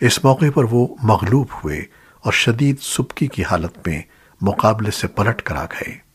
اس موقع پر وہ مغلوب ہوئے اور شدید سبکی کی حالت میں مقابلے سے پلٹ کر آ گئے۔